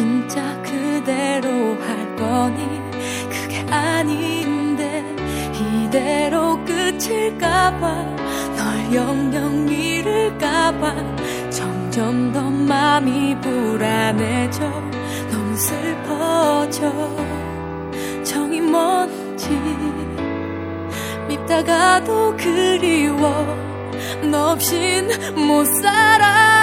진짜 그대로 할 거니 그게 아닌데 이대로 끝일까봐 널 영영 잃을까봐 점점 더 마음이 불안해져 너무 슬퍼져 정이 뭔지 밉다가도 그리워 너 없인 못 살아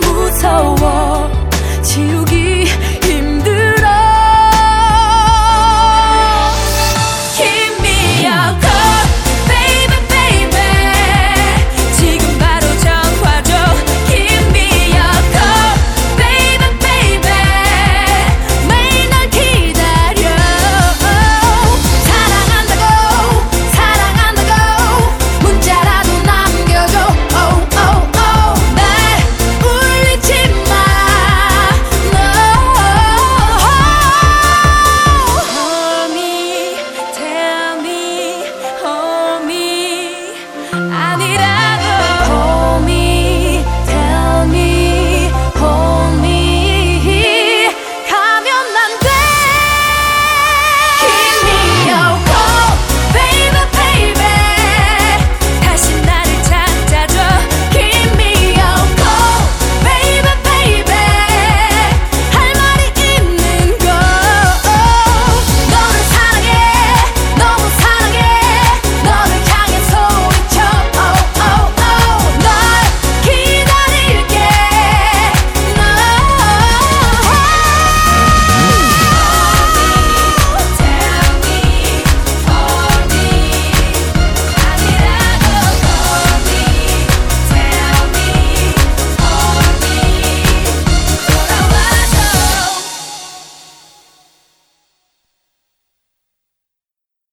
사랑보다 무서워 지우기